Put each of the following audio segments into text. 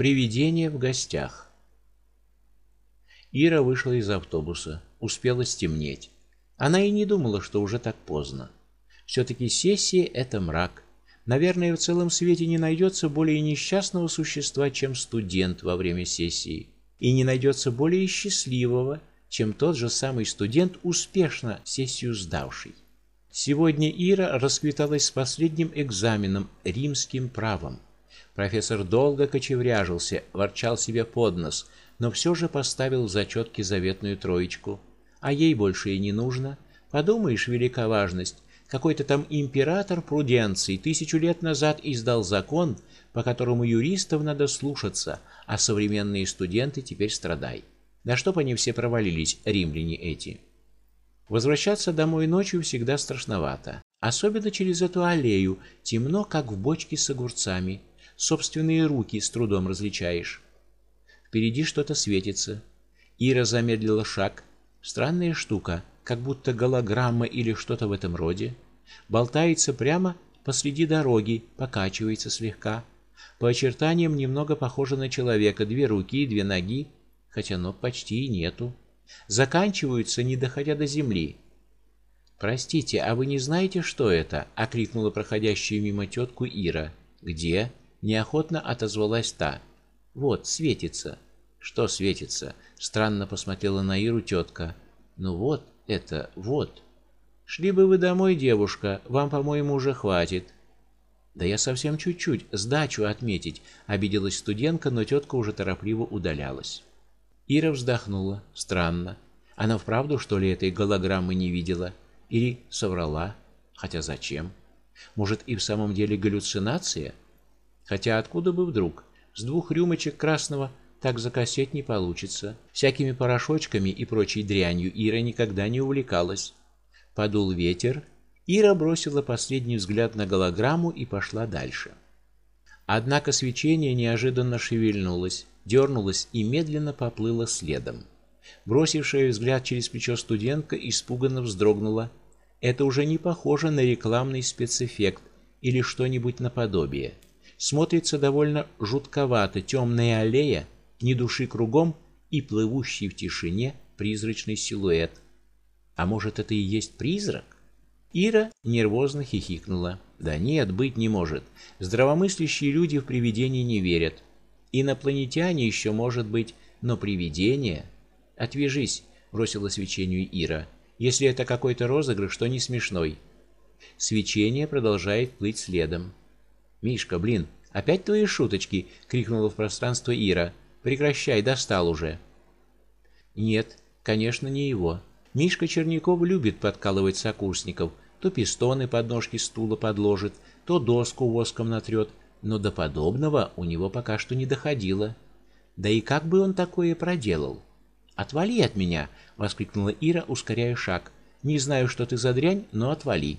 Привидение в гостях. Ира вышла из автобуса, успела стемнеть. Она и не думала, что уже так поздно. все таки сессия это мрак. Наверное, в целом свете не найдется более несчастного существа, чем студент во время сессии, и не найдется более счастливого, чем тот же самый студент, успешно сессию сдавший. Сегодня Ира расквиталась с последним экзаменом римским правом. Профессор долго кочевряжился, ворчал себе под нос, но все же поставил в зачетке заветную троечку. А ей больше и не нужно. Подумаешь, велика важность. Какой-то там император Пруденций тысячу лет назад издал закон, по которому юристов надо слушаться, а современные студенты теперь страдай. Да чтоб они все провалились, римляне эти. Возвращаться домой ночью всегда страшновато, особенно через эту аллею, темно, как в бочке с огурцами. Собственные руки с трудом различаешь. Впереди что-то светится. Ира замедлила шаг. Странная штука, как будто голограмма или что-то в этом роде, болтается прямо посреди дороги, покачивается слегка. По очертаниям немного похоже на человека: две руки, две ноги, хотя ног почти и нету. Заканчиваются, не доходя до земли. Простите, а вы не знаете, что это? окрикнула проходящую мимо тетку Ира. Где? Неохотно отозвалась та. Вот, светится. Что светится? Странно посмотрела на Иру тетка. Ну вот, это, вот. Шли бы вы домой, девушка, вам, по-моему, уже хватит. Да я совсем чуть-чуть, сдачу отметить, обиделась студентка, но тетка уже торопливо удалялась. Ира вздохнула. Странно. Она вправду что ли этой голограммы не видела или соврала? Хотя зачем? Может, и в самом деле галлюцинация? Хотя откуда бы вдруг? С двух рюмочек красного так закосеть не получится. Всякими порошочками и прочей дрянью Ира никогда не увлекалась. Подул ветер, Ира бросила последний взгляд на голограмму и пошла дальше. Однако свечение неожиданно шевельнулось, дернулось и медленно поплыло следом. Бросившая взгляд через плечо студентка испуганно вздрогнула. Это уже не похоже на рекламный спецэффект или что-нибудь наподобие смотрится довольно жутковато темная аллея, ни души кругом и плывущий в тишине призрачный силуэт. А может, это и есть призрак? Ира нервозно хихикнула. Да нет, быть не может. Здравомыслящие люди в привидения не верят. Инопланетяне еще может быть, но привидения Отвяжись, бросила свечению Ира. Если это какой-то розыгрыш, то не смешной. Свечение продолжает плыть следом. Мишка, блин, опять твои шуточки, крикнула в пространство Ира. Прекращай, достал уже. Нет, конечно, не его. Мишка Черняков любит подкалывать сокурсников, то пистоны под ножки стула подложит, то доску воском натрет, но до подобного у него пока что не доходило. Да и как бы он такое проделал? Отвали от меня, воскликнула Ира, ускоряя шаг. Не знаю, что ты за дрянь, но отвали.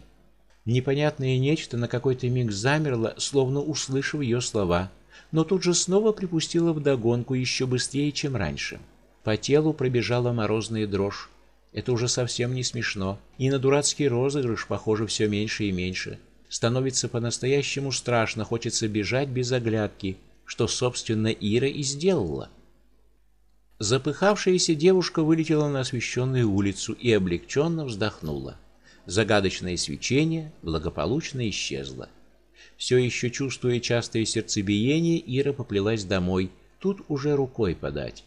Непонятное нечто на какой-то миг замерло, словно услышав ее слова, но тут же снова припустило вдогонку еще быстрее, чем раньше. По телу пробежала морозная дрожь. Это уже совсем не смешно, и на дурацкий розыгрыш похоже все меньше и меньше. Становится по-настоящему страшно, хочется бежать без оглядки, что собственно Ира и сделала. Запыхавшаяся девушка вылетела на освещенную улицу и облегченно вздохнула. Загадочное свечение благополучно исчезло. Все еще чувствуя частое сердцебиение, Ира поплелась домой. Тут уже рукой подать.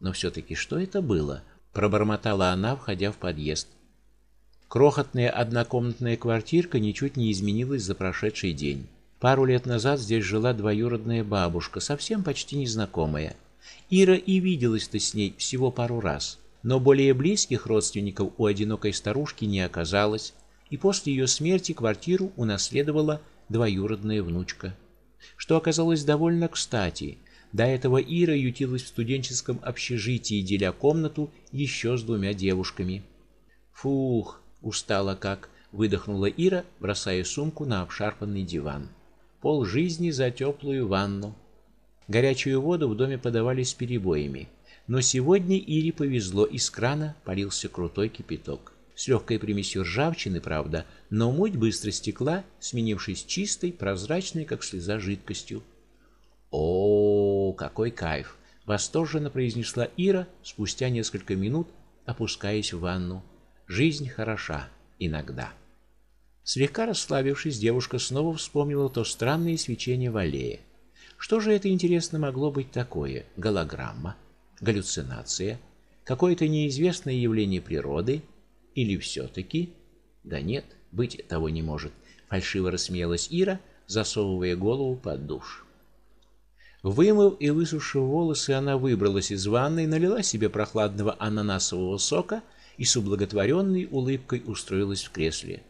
Но все таки что это было? пробормотала она, входя в подъезд. Крохотная однокомнатная квартирка ничуть не изменилась за прошедший день. Пару лет назад здесь жила двоюродная бабушка, совсем почти незнакомая. Ира и виделась-то с ней всего пару раз но более близких родственников у одинокой старушки не оказалось, и после ее смерти квартиру унаследовала двоюродная внучка, что оказалось довольно кстати. До этого Ира ютилась в студенческом общежитии, деля комнату еще с двумя девушками. Фух, устала как, выдохнула Ира, бросая сумку на обшарпанный диван. Пол жизни за теплую ванну. Горячую воду в доме подавали с перебоями. Но сегодня Ире повезло, из крана полился крутой кипяток. С легкой примесью ржавчины, правда, но муть быстро стекла, сменившись чистой, прозрачной, как слеза, жидкостью. О, какой кайф, восторженно произнесла Ира спустя несколько минут, опускаясь в ванну. Жизнь хороша иногда. Слегка расслабившись, девушка снова вспомнила то странное свечение в аллее. Что же это интересно могло быть такое? Голограмма, галлюцинация, какое-то неизвестное явление природы или все таки Да нет, быть того не может, фальшиво рассмеялась Ира, засовывая голову под душ. Вымыв и высушив волосы, она выбралась из ванной, налила себе прохладного ананасового сока и с ублаготворенной улыбкой устроилась в кресле.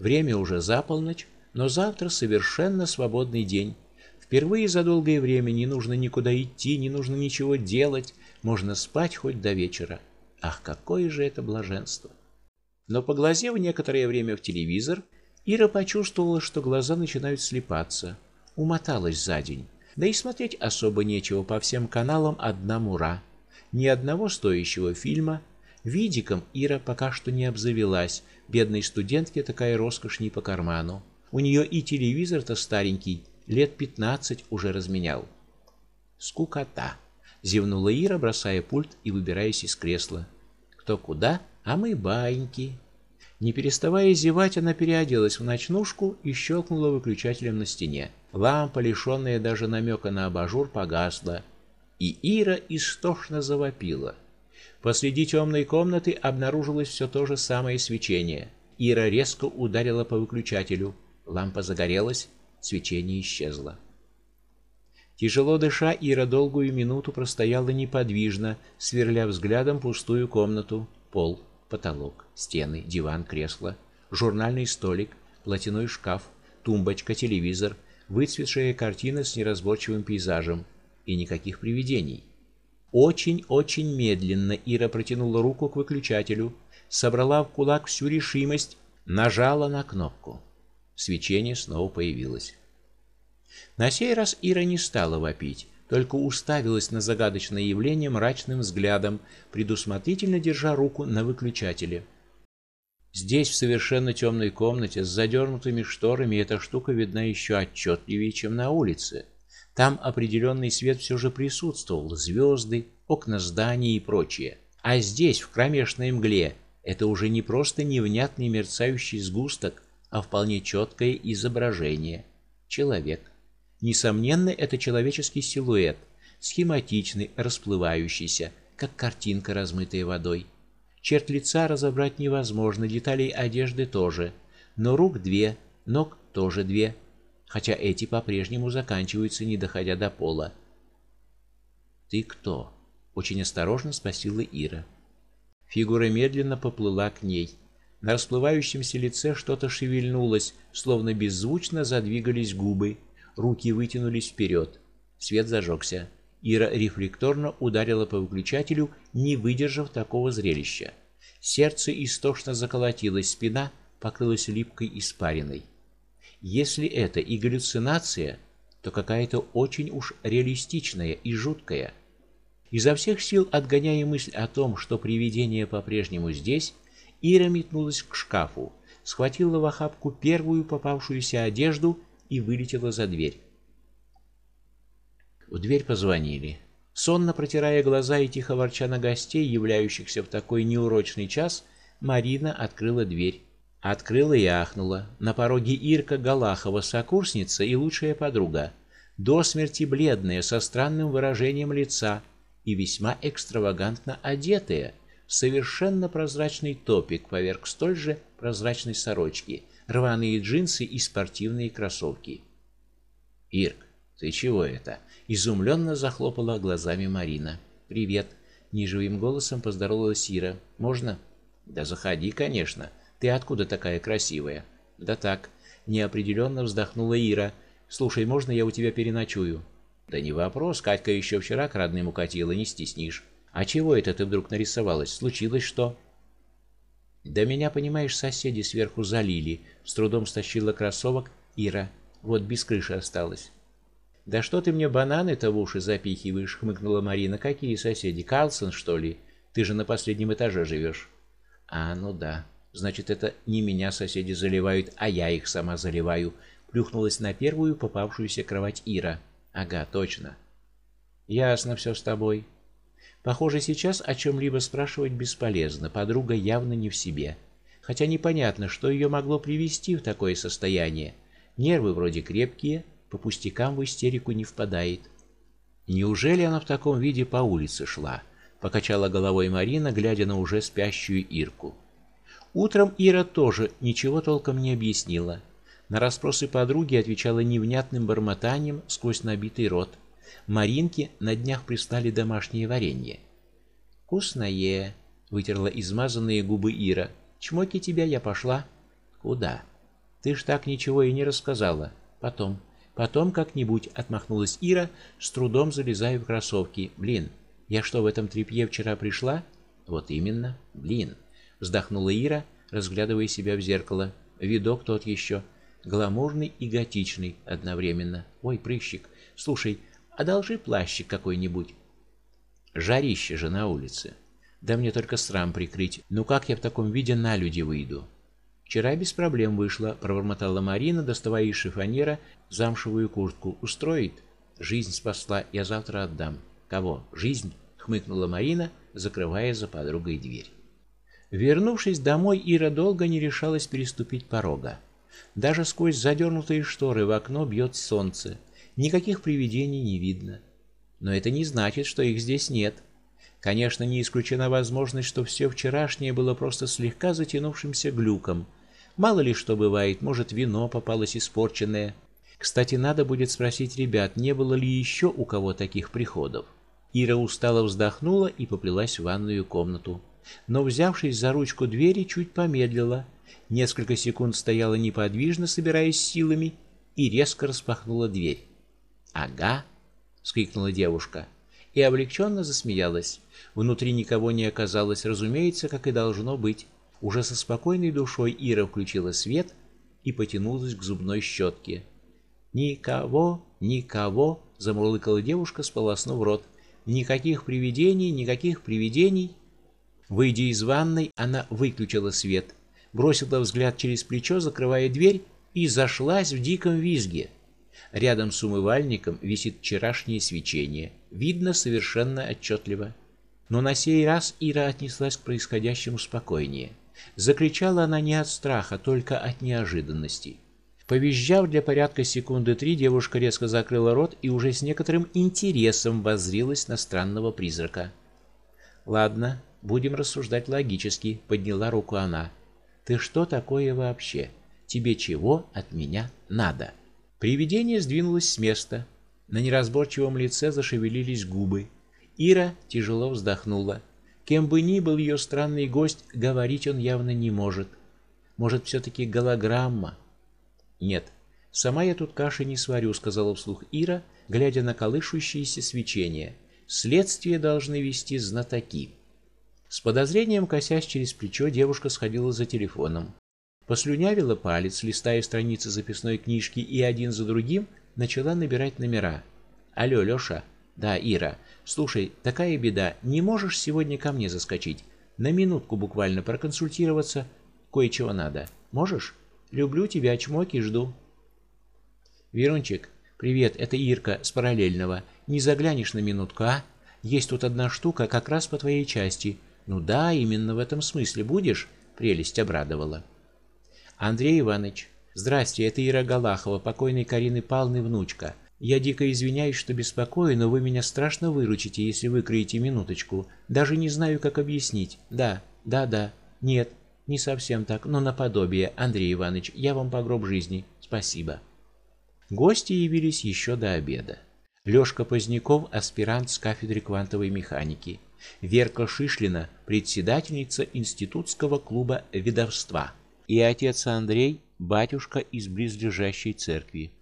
Время уже за полночь, но завтра совершенно свободный день. Впервые за долгое время не нужно никуда идти, не нужно ничего делать, можно спать хоть до вечера. Ах, какое же это блаженство! Но поглазев некоторое время в телевизор, Ира почувствовала, что глаза начинают слепаться. Умоталась за день. Да и смотреть особо нечего по всем каналам одна мура. Ни одного стоящего фильма. Видиком Ира пока что не обзавелась. Бедной студентке такая роскошь не по карману. У нее и телевизор-то старенький, лет пятнадцать уже разменял. Скукота, зевнула Ира, бросая пульт и выбираясь из кресла. Кто куда, а мы баиньки. Не переставая зевать, она переоделась в ночнушку и щелкнула выключателем на стене. Лампа, лишенная даже намека на абажур, погасла, и Ира истошно завопила. Посреди темной комнаты обнаружилось все то же самое свечение. Ира резко ударила по выключателю. Лампа загорелась, свечение исчезло. Тяжело дыша, Ира долгую минуту простояла неподвижно, сверля взглядом пустую комнату, пол, потолок, стены, диван, кресло, журнальный столик, платяной шкаф, тумбочка, телевизор, выцветшая картина с неразборчивым пейзажем и никаких привидений. Очень-очень медленно Ира протянула руку к выключателю, собрала в кулак всю решимость, нажала на кнопку. Свечение снова появилось. На сей раз Ира не стала вопить, только уставилась на загадочное явление мрачным взглядом, предусмотрительно держа руку на выключателе. Здесь, в совершенно темной комнате с задернутыми шторами, эта штука видна еще отчетливее, чем на улице. Там определенный свет все же присутствовал: звезды, окна зданий и прочее. А здесь, в кромешной мгле, это уже не просто невнятный мерцающий сгусток, а вполне четкое изображение человек. Несомненно, это человеческий силуэт, схематичный, расплывающийся, как картинка, размытая водой. Черт лица разобрать невозможно, деталей одежды тоже, но рук две, ног тоже две, хотя эти по-прежнему заканчиваются, не доходя до пола. Ты кто? очень осторожно спросила Ира. Фигура медленно поплыла к ней. На расплывающемся лице что-то шевельнулось, словно беззвучно задвигались губы руки вытянулись вперед. Свет зажегся. Ира рефлекторно ударила по выключателю, не выдержав такого зрелища. Сердце истошно заколотилось, спина покрылась липкой испариной. Если это и галлюцинация, то какая-то очень уж реалистичная и жуткая. Изо всех сил отгоняя мысль о том, что привидение по-прежнему здесь, Ира метнулась к шкафу, схватила в охапку первую попавшуюся одежду и вылетела за дверь. В дверь позвонили. Сонно протирая глаза и тихо ворча на гостей, являющихся в такой неурочный час, Марина открыла дверь. Открыла и ахнула. На пороге Ирка Галахова, сокурсница и лучшая подруга, до смерти бледная, со странным выражением лица и весьма экстравагантно одетая, в совершенно прозрачный топик поверх столь же прозрачной сорочки рваные джинсы и спортивные кроссовки. Ирк, ты чего это? изумленно захлопала глазами Марина. Привет, неживым голосом поздоровалась Ира. Можно? Да заходи, конечно. Ты откуда такая красивая? Да так, неопределенно вздохнула Ира. Слушай, можно я у тебя переночую? Да не вопрос, Катька еще вчера к родным укатила, не стеснишь. А чего это ты вдруг нарисовалась? Случилось что? Да меня, понимаешь, соседи сверху залили. С трудом стащила кроссовок Ира. Вот без крыши осталась. Да что ты мне бананы-то в уши запихиваешь, хмыкнула Марина. Какие соседи? Карлсон, что ли? Ты же на последнем этаже живешь. А, ну да. Значит, это не меня соседи заливают, а я их сама заливаю. Плюхнулась на первую попавшуюся кровать Ира. Ага, точно. Ясно все с тобой. Похоже, сейчас о чем либо спрашивать бесполезно. Подруга явно не в себе. Хотя непонятно, что ее могло привести в такое состояние. Нервы вроде крепкие, по пустякам в истерику не впадает. Неужели она в таком виде по улице шла? покачала головой Марина, глядя на уже спящую Ирку. Утром Ира тоже ничего толком не объяснила. На расспросы подруги отвечала невнятным бормотанием сквозь набитый рот. Маринке на днях прислали домашнее варенье. Вкусное, вытерла измазанные губы Ира. Чмоки тебя я пошла. Куда? Ты ж так ничего и не рассказала. Потом, потом как-нибудь отмахнулась Ира, с трудом залезая в кроссовки. Блин, я что, в этом тряпье вчера пришла? Вот именно. Блин, вздохнула Ира, разглядывая себя в зеркало. Видок тот еще гламурный и готичный одновременно. Ой, прыщик, слушай, одолжи плащик какой-нибудь. Жарище же на улице. Да мне только срам прикрыть. Ну как я в таком виде на люди выйду? Вчера без проблем вышла, пробормотала Марина, доставая из шифоньера замшевую куртку. Устроит? Жизнь спасла, я завтра отдам. Кого? Жизнь? хмыкнула Марина, закрывая за подругой дверь. Вернувшись домой, Ира долго не решалась переступить порога. Даже сквозь задернутые шторы в окно бьет солнце. Никаких привидений не видно. Но это не значит, что их здесь нет. Конечно, не исключена возможность, что все вчерашнее было просто слегка затянувшимся глюком. Мало ли что бывает, может, вино попалось испорченное. Кстати, надо будет спросить ребят, не было ли еще у кого таких приходов. Ира устало вздохнула и поплелась в ванную комнату. Но, взявшись за ручку двери, чуть помедлила несколько секунд стояла неподвижно, собираясь силами, и резко распахнула дверь. "Ага", вскрикнула девушка и облегченно засмеялась. Внутри никого не оказалось, разумеется, как и должно быть. Уже со спокойной душой Ира включила свет и потянулась к зубной щетке. "Никого, никого", замурлыкала девушка, сполоснув рот. "Никаких привидений, никаких привидений". Выйдя из ванной, она выключила свет бросила взгляд через плечо, закрывая дверь, и зашлась в диком визге. Рядом с умывальником висит вчерашнее свечение, видно совершенно отчетливо. Но на сей раз Ира отнеслась к происходящему спокойнее. Закричала она не от страха, только от неожиданности. Повизжав для порядка секунды три, девушка резко закрыла рот и уже с некоторым интересом воззрилась на странного призрака. Ладно, будем рассуждать логически, подняла руку она. Ты что такое вообще? Тебе чего от меня надо? Привидение сдвинулось с места. На неразборчивом лице зашевелились губы. Ира тяжело вздохнула. Кем бы ни был ее странный гость, говорить он явно не может. Может, все таки голограмма? Нет. Сама я тут каши не сварю, сказала вслух Ира, глядя на колышущееся свечение. Следствие должны вести знатоки. С подозрением косясь через плечо, девушка сходила за телефоном. Послюнявила палец, листая страницы записной книжки и один за другим начала набирать номера. Алло, Лёша. Да, Ира. Слушай, такая беда. Не можешь сегодня ко мне заскочить? На минутку буквально проконсультироваться. Кое-чего надо. Можешь? Люблю тебя, чмоки, жду. Верунчик, привет, это Ирка с параллельного. Не заглянешь на минутку, а? Есть тут одна штука как раз по твоей части. Ну да, именно в этом смысле будешь? Прелесть обрадовала. Андрей Иванович, здрасте, это Ира Галахова, покойной Карины Павловны внучка. Я дико извиняюсь, что беспокою, но вы меня страшно выручите, если выкроете минуточку. Даже не знаю, как объяснить. Да, да, да. Нет, не совсем так, но наподобие. Андрей Иванович, я вам по гроб жизни. Спасибо. Гости явились еще до обеда. Лёшка Поздняков, аспирант с кафедры квантовой механики. Верка Шишлина, председательница институтского клуба ведовства, и отец Андрей, батюшка из близлежащей церкви.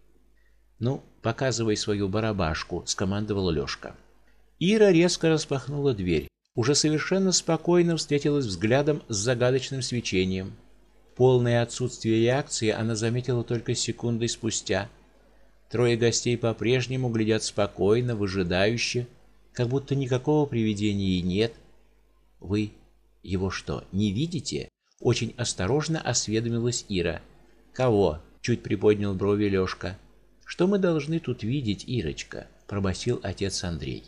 Ну, показывай свою барабашку, скомандовал Лёшка. Ира резко распахнула дверь, уже совершенно спокойно встретилась взглядом с загадочным свечением. Полное отсутствие реакции она заметила только секундой спустя. Трое гостей по-прежнему глядят спокойно, выжидающе, как будто никакого привидения и нет. Вы его что, не видите? Очень осторожно осведомилась Ира. Кого? чуть приподнял брови Лёшка. Что мы должны тут видеть, Ирочка? пробасил отец Андрей.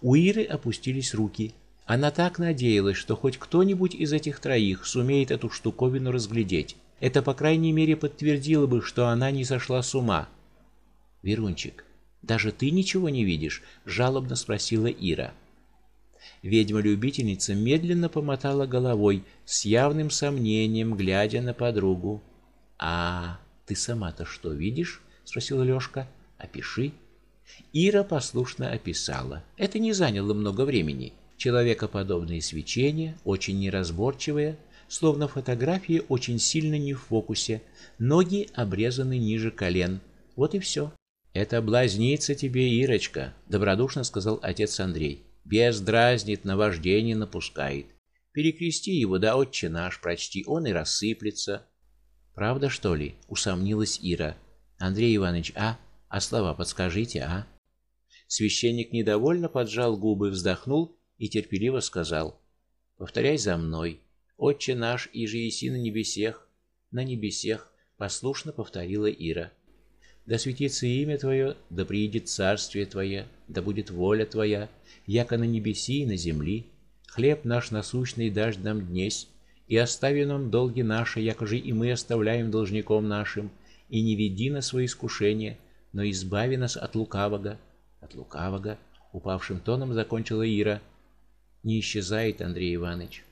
У Иры опустились руки. Она так надеялась, что хоть кто-нибудь из этих троих сумеет эту штуковину разглядеть. Это, по крайней мере, подтвердило бы, что она не сошла с ума. Верунчик, даже ты ничего не видишь, жалобно спросила Ира. Ведьма-любительница медленно помотала головой, с явным сомнением глядя на подругу. А ты сама-то что видишь? спросила Лёшка. Опиши. Ира послушно описала. Это не заняло много времени. Человекоподобные свечения, очень неразборчивые, словно фотографии очень сильно не в фокусе. Ноги обрезаны ниже колен. Вот и все. Это блазнится тебе, Ирочка, добродушно сказал отец Андрей. Без дразнит, наваждение напускает. Перекрести его, да отче наш прочти, он и рассыплется. Правда, что ли? усомнилась Ира. Андрей Иванович, а? А слова подскажите, а? Священник недовольно поджал губы, вздохнул и терпеливо сказал: "Повторяй за мной. Отче наш, и же еси на небесех, на небесех", послушно повторила Ира. Да светится имя Твое, да приидет царствие Твое, да будет воля Твоя, яко на небеси и на земли. Хлеб наш насущный дашь нам днесь, и остави нам долги наши, якоже и мы оставляем должником нашим, и не веди нас во искушение, но избави нас от лукавого. От лукавого, упавшим тоном закончила Ира. Не исчезает Андрей Иванович.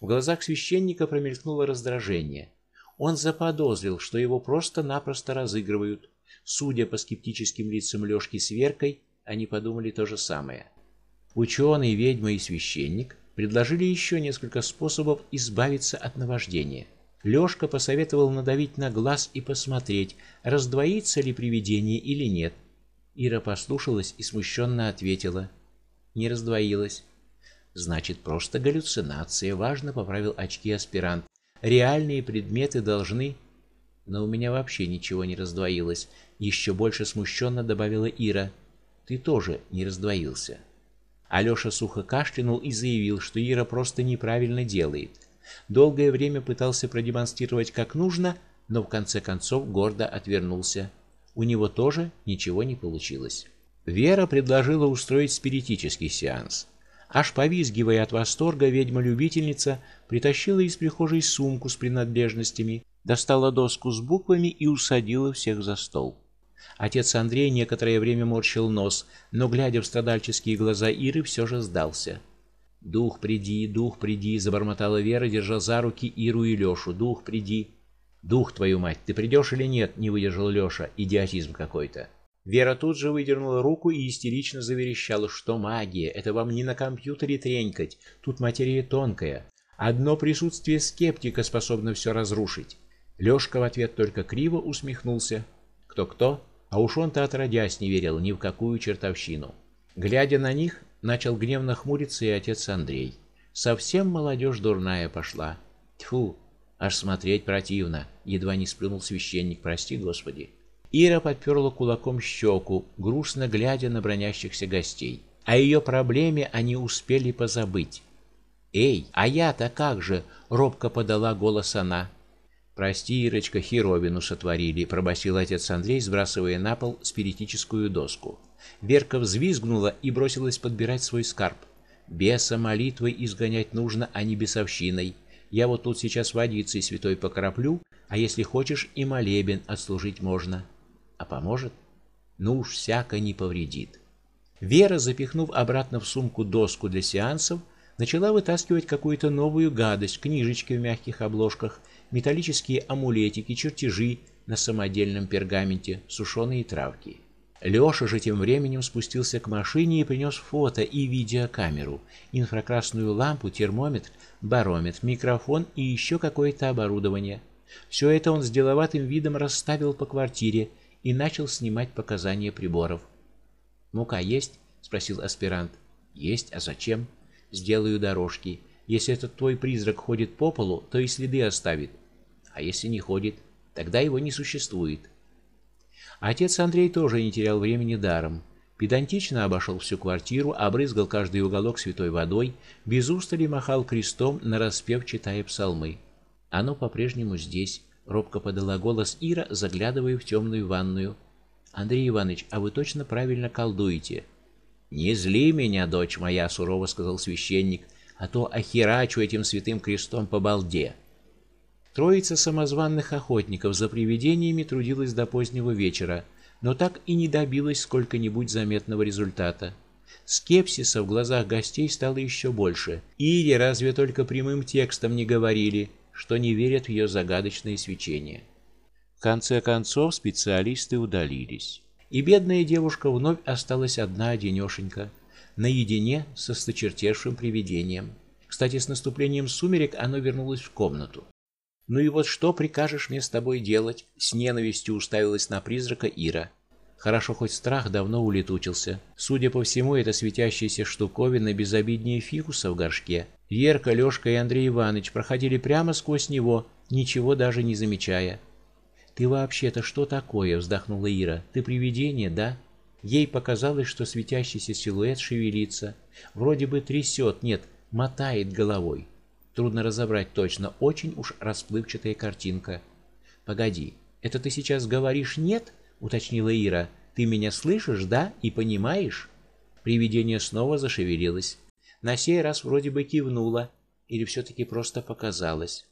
В глазах священника промелькнуло раздражение. Он заподозрил, что его просто-напросто разыгрывают. Судя по скептическим лицам Лёшки с Веркой, они подумали то же самое. Ученый, ведьма и священник предложили еще несколько способов избавиться от наваждения. Лёшка посоветовал надавить на глаз и посмотреть, раздвоится ли привидение или нет. Ира послушалась и смущенно ответила: "Не раздвоилось". Значит, просто галлюцинация, важно поправил очки аспирант. Реальные предметы должны но у меня вообще ничего не раздвоилось, еще больше смущенно добавила Ира. Ты тоже не раздвоился. Алёша сухо кашлянул и заявил, что Ира просто неправильно делает. Долгое время пытался продемонстрировать как нужно, но в конце концов гордо отвернулся. У него тоже ничего не получилось. Вера предложила устроить спиритический сеанс. Аж повизгивая от восторга, ведьма-любительница притащила из прихожей сумку с принадлежностями, достала доску с буквами и усадила всех за стол. Отец Андрей некоторое время морщил нос, но глядя в страдальческие глаза Иры, все же сдался. "Дух, приди, дух, приди", забормотала Вера, держа за руки Иру и Лёшу. "Дух, приди". "Дух твою мать, ты придешь или нет?" не выдержал Лёша. Идиотизм какой-то. Вера тут же выдернула руку и истерично заверещала, что магия это вам не на компьютере тренькать, тут материя тонкая. Одно присутствие скептика способно все разрушить. Лёшка в ответ только криво усмехнулся. Кто-кто, а уж он-то отродясь не верил ни в какую чертовщину. Глядя на них, начал гневно хмуриться и отец Андрей. Совсем молодежь дурная пошла. Тьфу, аж смотреть противно, едва не сплюнул священник, прости, Господи. Ира подперла кулаком щеку, грустно глядя на бронящихся гостей. О ее проблеме они успели позабыть. "Эй, а я-то как же?" робко подала голос она. Прости, Ирочка, херовину сотворили, пробасил отец Андрей, сбрасывая на пол спиритическую доску. Верка взвизгнула и бросилась подбирать свой скарб. Беса молитвой изгонять нужно, а не бесовщиной. Я вот тут сейчас водицей святой покроплю, а если хочешь и молебен отслужить можно. А поможет? Ну уж всяко не повредит. Вера, запихнув обратно в сумку доску для сеансов, начала вытаскивать какую-то новую гадость, книжечки в мягких обложках металлические амулетики, чертежи на самодельном пергаменте, сушеные травки. Лёша же тем временем спустился к машине и принес фото и видеокамеру, инфракрасную лампу, термометр, барометр, микрофон и еще какое-то оборудование. Все это он с деловатым видом расставил по квартире и начал снимать показания приборов. "Мука есть?" спросил аспирант. "Есть, а зачем?" "Сделаю дорожки. Если этот твой призрак ходит по полу, то и следы оставит. А если не ходит, тогда его не существует. Отец Андрей тоже не терял времени даром. Педантично обошел всю квартиру, обрызгал каждый уголок святой водой, без устали махал крестом, нараспев читая псалмы. Оно по-прежнему здесь, робко подала голос Ира, заглядывая в темную ванную. Андрей Иванович, а вы точно правильно колдуете? Не зли меня, дочь моя, сурово сказал священник, а то охерачу этим святым крестом по балде. Троица самозванных охотников за привидениями трудилась до позднего вечера, но так и не добилась сколько-нибудь заметного результата. Скепсиса в глазах гостей стало еще больше. Или разве только прямым текстом не говорили, что не верят в ее загадочное свечение. В конце концов специалисты удалились, и бедная девушка вновь осталась одна одинешенька, наедине со сточертевшим привидением. Кстати, с наступлением сумерек оно вернулось в комнату. Ну и вот что прикажешь мне с тобой делать? С ненавистью уставилась на призрака Ира. Хорошо хоть страх давно улетучился. Судя по всему, это светящаяся штуковина безобиднее фикуса в горшке. Верка, Лёшка и Андрей Иванович проходили прямо сквозь него, ничего даже не замечая. Ты вообще-то что такое? вздохнула Ира. Ты привидение, да? Ей показалось, что светящийся силуэт шевелится, вроде бы трясет, нет, мотает головой. Трудно разобрать точно, очень уж расплывчатая картинка. Погоди, это ты сейчас говоришь нет? уточнила Ира. Ты меня слышишь, да, и понимаешь? Привидение снова зашевелилось. На сей раз вроде бы кивнуло, или все таки просто показалось.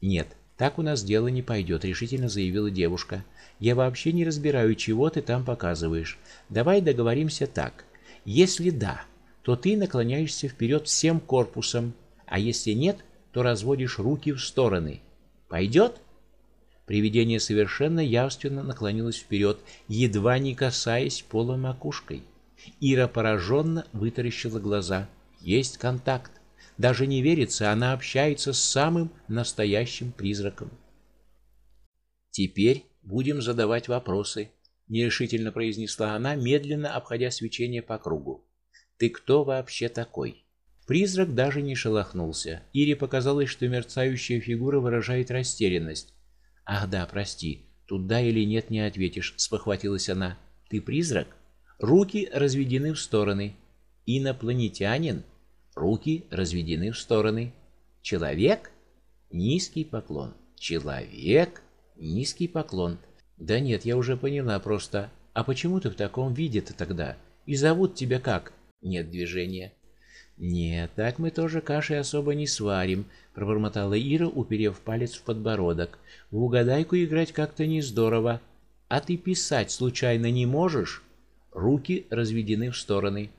Нет, так у нас дело не пойдет», — решительно заявила девушка. Я вообще не разбираю, чего ты там показываешь. Давай договоримся так. Если да, то ты наклоняешься вперед всем корпусом, а если нет, то разводишь руки в стороны. Пойдет?» Привидение совершенно явственно наклонилось вперед, едва не касаясь пола макушкой. Ира пораженно вытаращила глаза. Есть контакт. Даже не верится, она общается с самым настоящим призраком. Теперь будем задавать вопросы, нерешительно произнесла она, медленно обходя свечение по кругу. Ты кто вообще такой? Призрак даже не шелохнулся. Ире показалось, что мерцающая фигура выражает растерянность. Ах да, прости. Тут да или нет не ответишь, спохватилась она. Ты призрак? Руки разведены в стороны. Инопланетянин? Руки разведены в стороны. Человек? Низкий поклон. Человек? Низкий поклон. Да нет, я уже поняла просто. А почему ты в таком виде-то тогда? И зовут тебя как? Нет движения. Нет, так мы тоже каши особо не сварим, пробормотала Ира, уперев палец в подбородок. В угадайку играть как-то не здорово. А ты писать случайно не можешь? Руки разведены в стороны.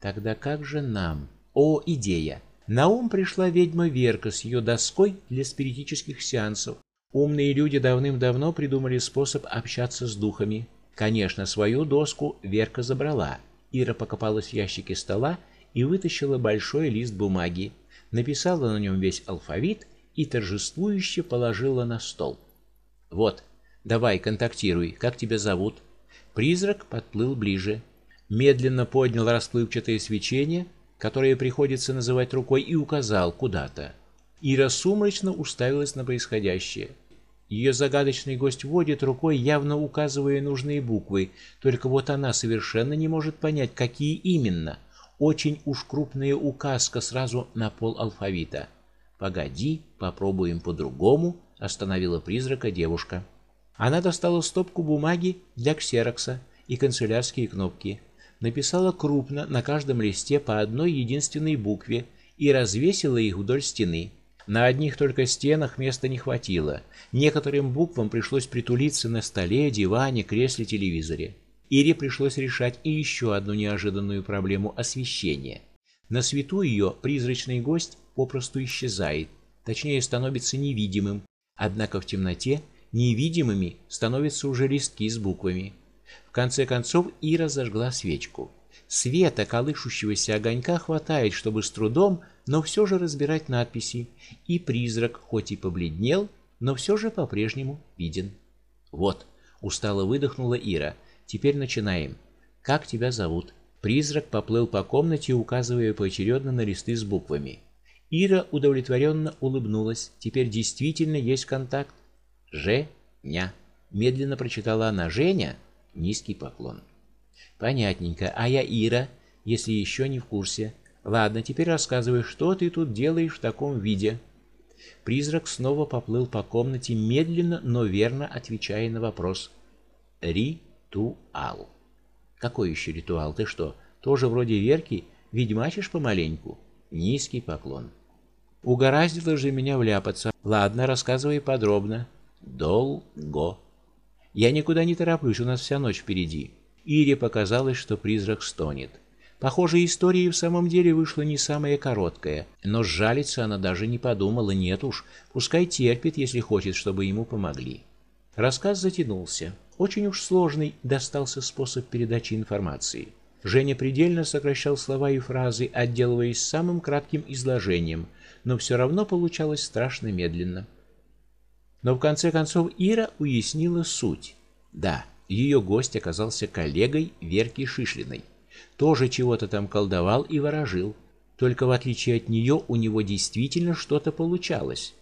Тогда как же нам? О, идея. На ум пришла ведьма Верка с ее доской для спиритических сеансов. Умные люди давным-давно придумали способ общаться с духами. Конечно, свою доску Верка забрала. Ира покопалась в ящике стола и вытащила большой лист бумаги, написала на нем весь алфавит и торжествующе положила на стол. Вот, давай, контактируй. Как тебя зовут? Призрак подплыл ближе, медленно поднял расплывчатое свечение, которое приходится называть рукой, и указал куда-то. Ира сумрачно уставилась на происходящее. Ее загадочный гость водит рукой, явно указывая нужные буквы, только вот она совершенно не может понять, какие именно. Очень уж крупная указка сразу на пол алфавита. Погоди, попробуем по-другому, остановила призрака девушка. Она достала стопку бумаги для ксерокса и канцелярские кнопки, написала крупно на каждом листе по одной единственной букве и развесила их вдоль стены. На одних только стенах места не хватило. Некоторым буквам пришлось притулиться на столе, диване, кресле, телевизоре. Ире пришлось решать и еще одну неожиданную проблему освещения. На свету ее призрачный гость попросту исчезает, точнее становится невидимым. Однако в темноте невидимыми становятся уже листки с буквами. В конце концов Ира зажгла свечку. Света колышущегося огонька хватает, чтобы с трудом, но все же разбирать надписи, и призрак хоть и побледнел, но все же по-прежнему виден. Вот, устало выдохнула Ира. Теперь начинаем. Как тебя зовут? Призрак поплыл по комнате, указывая поочередно на листы с буквами. Ира удовлетворенно улыбнулась. Теперь действительно есть контакт. Женя. Медленно прочитала она. Женя. Низкий поклон. Понятненько. А я Ира, если еще не в курсе. Ладно, теперь рассказывай, что ты тут делаешь в таком виде. Призрак снова поплыл по комнате медленно, но верно отвечая на вопрос. Ри ритуал. Какой еще ритуал? Ты что, Тоже вроде Верки, ведьмачишь помаленьку. Низкий поклон. Угораздило же меня вляпаться. Ладно, рассказывай подробно. Долго. Я никуда не тороплюсь, у нас вся ночь впереди. Ире показалось, что призрак стонет. Похоже, история в самом деле вышла не самая короткая, но сжалиться она даже не подумала, нет уж, пускай терпит, если хочет, чтобы ему помогли. Рассказ затянулся. Очень уж сложный достался способ передачи информации. Женя предельно сокращал слова и фразы, отделываясь самым кратким изложением, но все равно получалось страшно медленно. Но в конце концов Ира уяснила суть. Да, ее гость оказался коллегой Верки Шишлиной. Тоже чего-то там колдовал и ворожил. Только в отличие от нее у него действительно что-то получалось.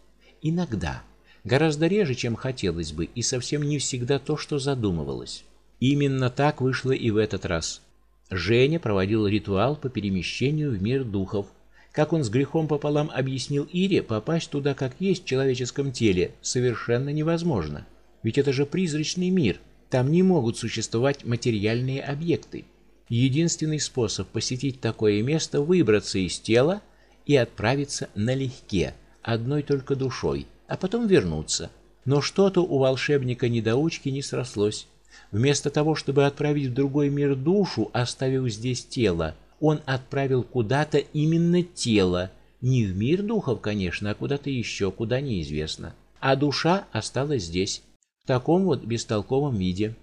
Иногда, гораздо реже, чем хотелось бы, и совсем не всегда то, что задумывалось. Именно так вышло и в этот раз. Женя проводил ритуал по перемещению в мир духов. Как он с грехом пополам объяснил Ире, попасть туда как есть в человеческом теле совершенно невозможно. Ведь это же призрачный мир. Там не могут существовать материальные объекты. Единственный способ посетить такое место выбраться из тела и отправиться налегке, одной только душой, а потом вернуться. Но что-то у волшебника-недоучки не срослось. Вместо того, чтобы отправить в другой мир душу, оставив здесь тело, он отправил куда-то именно тело, не в мир духов, конечно, а куда-то еще, куда неизвестно. А душа осталась здесь, в таком вот бестолковом виде,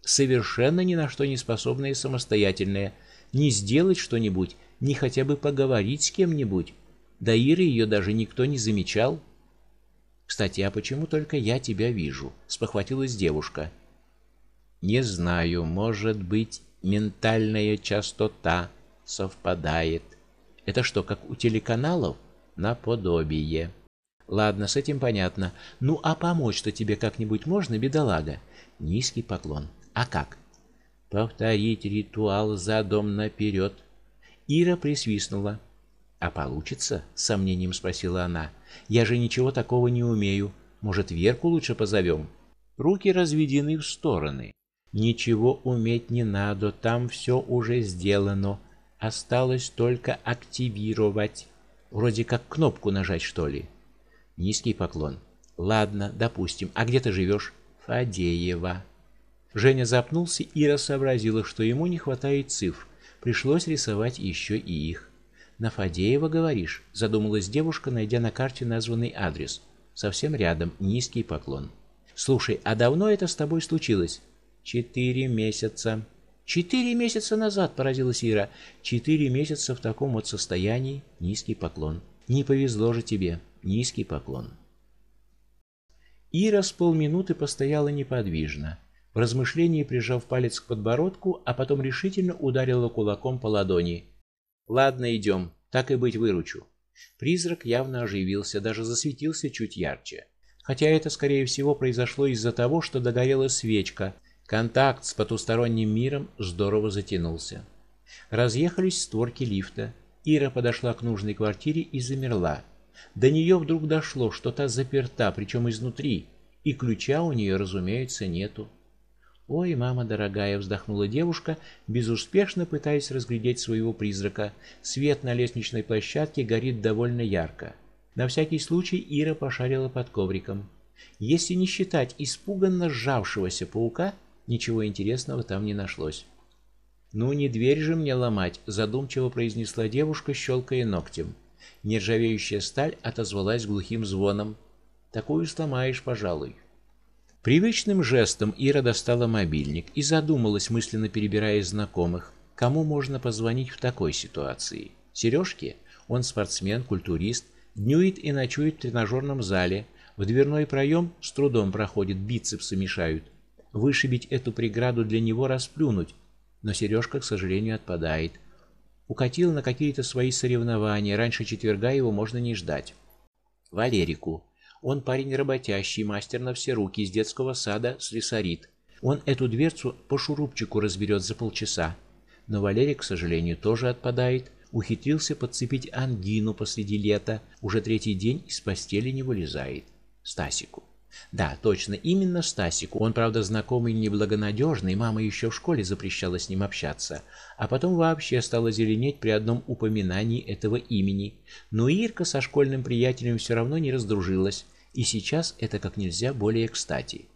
совершенно ни на что не способная и самостоятельная, не сделать что-нибудь, не хотя бы поговорить с кем-нибудь. Да Иры ее даже никто не замечал. Кстати, а почему только я тебя вижу? спохватилась девушка. Не знаю, может быть, ментальная частота совпадает. Это что, как у телеканалов? Наподобие. Ладно, с этим понятно. Ну а помочь-то тебе как-нибудь можно, бедолага? Низкий поклон. А как? Повторить ритуал задом наперед. Ира присвистнула. А получится? с сомнением спросила она. Я же ничего такого не умею. Может, Верку лучше позовем?» Руки разведены в стороны. Ничего уметь не надо, там все уже сделано. Осталось только активировать. Вроде как кнопку нажать, что ли. Низкий поклон. Ладно, допустим. А где ты живешь? Фадеева. Женя запнулся и сообразила, что ему не хватает цифр. Пришлось рисовать еще и их. На Фадеева говоришь, задумалась девушка, найдя на карте названный адрес. Совсем рядом, низкий поклон. Слушай, а давно это с тобой случилось? Четыре месяца. Четыре месяца назад, поразилась Ира. Четыре месяца в таком вот состоянии. Низкий поклон. Не повезло же тебе. Низкий поклон. Ира с полминуты постояла неподвижно, в размышлении прижав палец к подбородку, а потом решительно ударила кулаком по ладони. Ладно, идем. Так и быть, выручу. Призрак явно оживился, даже засветился чуть ярче. Хотя это скорее всего произошло из-за того, что догорела свечка, Контакт с потусторонним миром здорово затянулся. Разъехались створки лифта. Ира подошла к нужной квартире и замерла. До нее вдруг дошло, что та заперта, причем изнутри, и ключа у нее, разумеется, нету. Ой, мама дорогая, вздохнула девушка, безуспешно пытаясь разглядеть своего призрака. Свет на лестничной площадке горит довольно ярко. На всякий случай Ира пошарила под ковриком. Если не считать испуганно сжавшегося паука, Ничего интересного там не нашлось. Ну не дверь же мне ломать, задумчиво произнесла девушка, щелкая ногтем. Нержавеющая сталь отозвалась глухим звоном. Такую сломаешь, пожалуй. Привычным жестом Ира достала мобильник и задумалась, мысленно перебирая знакомых, кому можно позвонить в такой ситуации. Сережке? Он спортсмен, культурист, днюет и ночует в тренажерном зале. В дверной проем с трудом проходит, бицепсы мешают. Вышибить эту преграду для него расплюнуть, но Сережка, к сожалению, отпадает. Укатил на какие-то свои соревнования, раньше четверга его можно не ждать. Валерику. Он парень работящий, мастер на все руки, из детского сада, слесарит. Он эту дверцу по шурупчику разберет за полчаса. Но Валерик, к сожалению, тоже отпадает. Ухитрился подцепить ангину посреди лета, уже третий день из постели не вылезает. Стасику. Да, точно, именно Стасику. Он, правда, знакомый неблагонадежный, мама еще в школе запрещала с ним общаться, а потом вообще стала зеленеть при одном упоминании этого имени. Но Ирка со школьным приятелем все равно не раздружилась, и сейчас это как нельзя более кстати.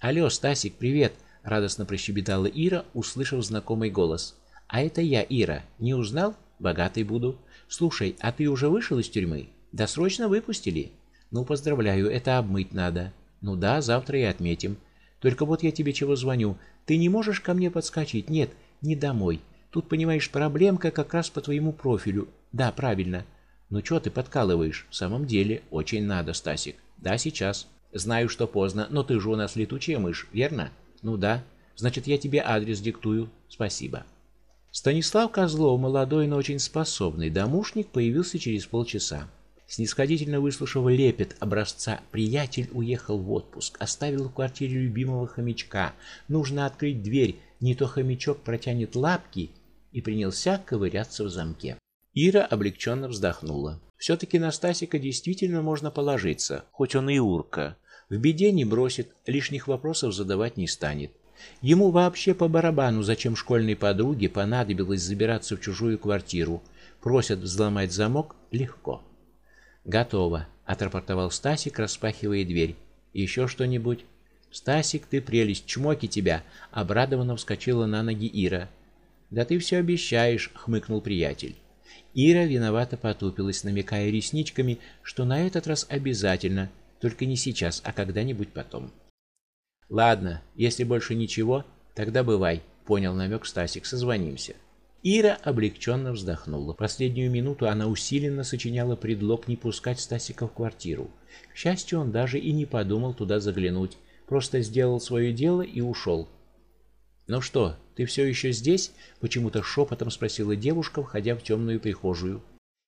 Алло, Стасик, привет, радостно прощебетала Ира, услышав знакомый голос. А это я, Ира. Не узнал? Богатый буду. Слушай, а ты уже вышел из тюрьмы? Досрочно выпустили? Ну, поздравляю, это обмыть надо. Ну да, завтра и отметим. Только вот я тебе чего звоню. Ты не можешь ко мне подскочить? Нет, не домой. Тут, понимаешь, проблемка как раз по твоему профилю. Да, правильно. Ну что ты подкалываешь? В самом деле, очень надо, Стасик. Да, сейчас. Знаю, что поздно, но ты же у нас летучая мышь, верно? Ну да. Значит, я тебе адрес диктую. Спасибо. Станислав Козлов, молодой, но очень способный домушник, появился через полчаса. Снисходительно выслушав лепет образца, приятель уехал в отпуск, оставил в квартире любимого хомячка. Нужно открыть дверь, не то хомячок протянет лапки, и принялся ковыряться в замке. Ира облегченно вздохнула. все таки на Стасика действительно можно положиться, хоть он и урка. В беде не бросит, лишних вопросов задавать не станет. Ему вообще по барабану, зачем школьной подруге понадобилось забираться в чужую квартиру. Просят взломать замок легко. Готово, отрапортовал Стасик, распахивая дверь. Еще что-нибудь? Стасик, ты прелесть, чмоки тебя, обрадованно вскочила на ноги Ира. Да ты все обещаешь, хмыкнул приятель. Ира виновато потупилась, намекая ресничками, что на этот раз обязательно, только не сейчас, а когда-нибудь потом. Ладно, если больше ничего, тогда бывай, понял намек Стасик, созвонимся. Ира облегченно вздохнула. Последнюю минуту она усиленно сочиняла предлог не пускать Стасика в квартиру. К счастью, он даже и не подумал туда заглянуть, просто сделал свое дело и ушел. "Ну что, ты все еще здесь?" почему-то шепотом спросила девушка, входя в темную прихожую.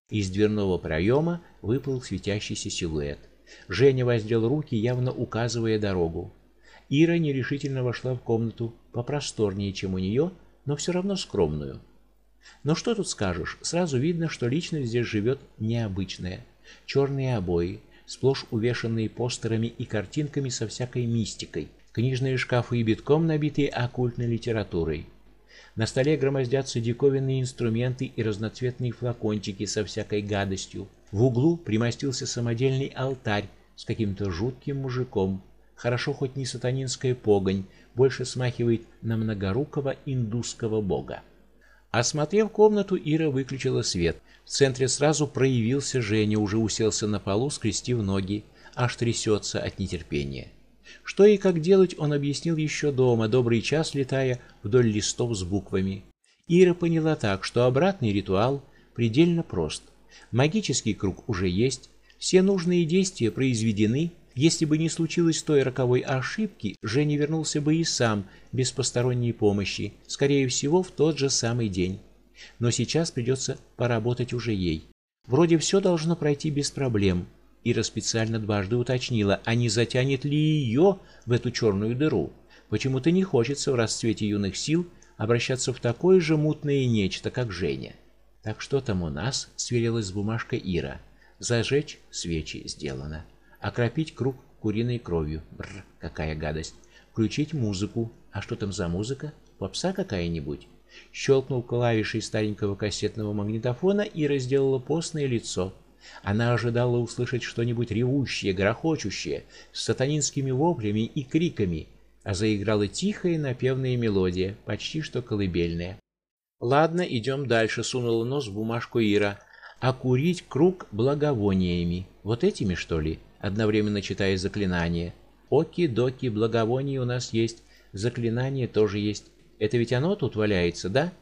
Из дверного проема выплыл светящийся силуэт. Женя воздел руки, явно указывая дорогу. Ира нерешительно вошла в комнату, попросторнее, чем у нее, но все равно скромную. Но что тут скажешь? Сразу видно, что личность здесь живет необычная. Черные обои, сплошь увешанные постерами и картинками со всякой мистикой. Книжные шкафы битком набитые оккультной литературой. На столе громоздятся диковинные инструменты и разноцветные флакончики со всякой гадостью. В углу примостился самодельный алтарь с каким-то жутким мужиком. Хорошо хоть не сатанинская погонь, больше смахивает на многорукого индусского бога. Осмотрев комнату, Ира выключила свет. В центре сразу проявился Женя, уже уселся на полу, скрестив ноги, аж трясется от нетерпения. Что и как делать, он объяснил еще дома, добрый час летая вдоль листов с буквами. Ира поняла так, что обратный ритуал предельно прост. Магический круг уже есть, все нужные действия произведены, если бы не случилось той роковой ошибки, Женя вернулся бы и сам, без посторонней помощи, скорее всего, в тот же самый день. Но сейчас придется поработать уже ей. Вроде все должно пройти без проблем. Ира специально дважды уточнила, а не затянет ли ее в эту черную дыру. Почему-то не хочется в расцвете юных сил обращаться в такое же мутное нечто, как Женя. Так что там у нас? сверилась с бумажкой Ира. Зажечь свечи сделано окропить круг куриной кровью. Бр, какая гадость. Включить музыку. А что там за музыка? Попса какая-нибудь? Щелкнул клавишей старенького кассетного магнитофона и разделала постное лицо. Она ожидала услышать что-нибудь ревущее, грохочущее, с сатанинскими воплями и криками, а заиграла тихая напевная мелодия, почти что колыбельная. Ладно, идем дальше, сунула нос в бумажку Ира. Окурить круг благовониями. Вот этими, что ли? Одновременно читая заклинание. Оки-доки, благовоние у нас есть, заклинание тоже есть. Это ведь оно тут валяется, да?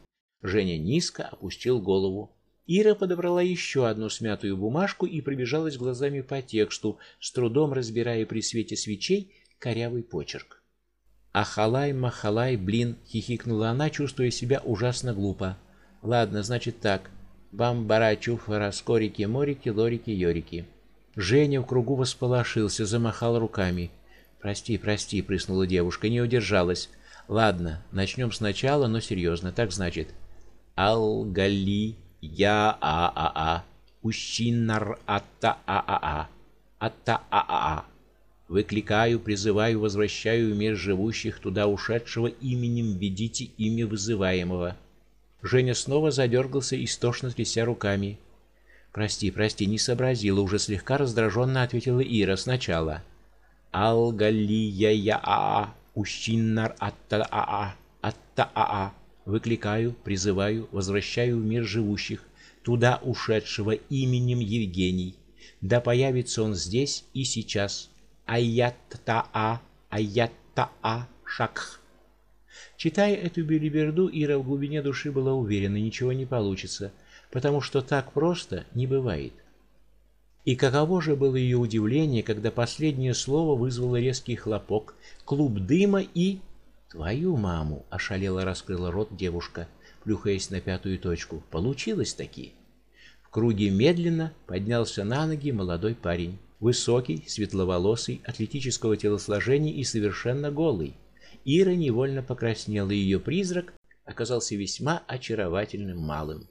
Женя низко опустил голову. Ира подобрала еще одну смятую бумажку и пробежалась глазами по тексту, с трудом разбирая при свете свечей корявый почерк. Ахалай, махалай, блин, хихикнула она, чувствуя себя ужасно глупо. Ладно, значит так. Бам-барачуф, раскорики, морики, лорики, йорики. Женя в кругу восполошился, замахал руками. "Прости, прости", прыснула девушка, не удержалась. "Ладно, начнем сначала, но серьезно. Так значит: Ал-Гали я а а а Ущиннар атта а а а Атта а а а Выкликаю, призываю, возвращаю мир живущих туда ушедшего именем ведите имя вызываемого. Женя снова задергался, истошно тряся руками. Прости, прости, не сообразила, уже слегка раздраженно ответила Ира сначала. Алгалия а ущиннар атта а Выкликаю, призываю, возвращаю в мир живущих, туда ушедшего именем Евгений. Да появится он здесь и сейчас. Аят-та-а, аят-та-а, шакх. Читая эту билиберду, Ира в глубине души была уверена, ничего не получится, потому что так просто не бывает. И каково же было ее удивление, когда последнее слово вызвало резкий хлопок, клуб дыма и Твою маму, ошалела раскрыла рот девушка, плюхаясь на пятую точку. Получилось таки. В круге медленно поднялся на ноги молодой парень, высокий, светловолосый, атлетического телосложения и совершенно голый. Ира невольно покраснела, и ее призрак оказался весьма очаровательным малым.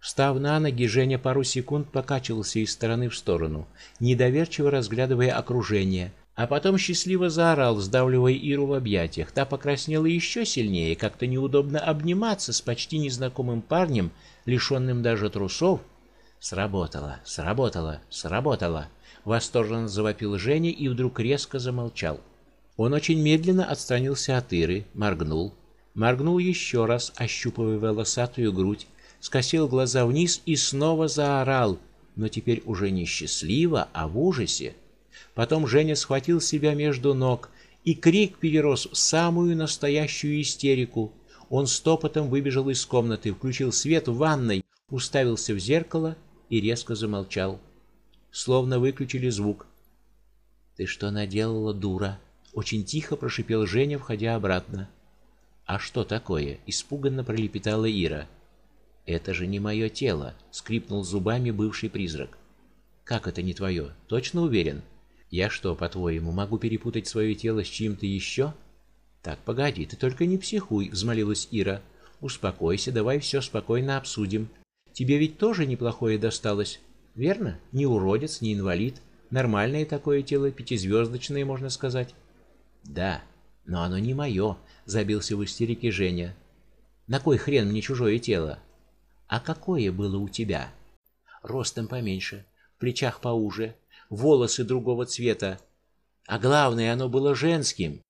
Встав на ноги, Женя пару секунд покачивался из стороны в сторону, недоверчиво разглядывая окружение, а потом счастливо заорал, сдавливая Иру в объятиях. Та покраснела еще сильнее, как-то неудобно обниматься с почти незнакомым парнем, лишенным даже трусов. Сработало, сработало, сработало. Восторженно завопил Женя и вдруг резко замолчал. Он очень медленно отстранился от Иры, моргнул, моргнул еще раз, ощупывая волосатую грудь, скосил глаза вниз и снова заорал, но теперь уже не счастливо, а в ужасе. Потом Женя схватил себя между ног, и крик перерос в самую настоящую истерику. Он стопотом выбежал из комнаты, включил свет в ванной, уставился в зеркало и резко замолчал. Словно выключили звук. Ты что наделала, дура? очень тихо прошипел Женя, входя обратно. А что такое? испуганно пролепетала Ира. Это же не мое тело, скрипнул зубами бывший призрак. Как это не твое? Точно уверен? Я что, по-твоему, могу перепутать свое тело с чьим-то еще? Так, погоди, ты только не психуй, взмолилась Ира. Успокойся, давай все спокойно обсудим. Тебе ведь тоже неплохое досталось, верно? Не уродец, не инвалид, нормальное такое тело, пятизвездочное, можно сказать. Да, но оно не мое, забился в истерике Женя. На кой хрен мне чужое тело? А какое было у тебя? Ростом поменьше, в плечах поуже, волосы другого цвета. А главное, оно было женским.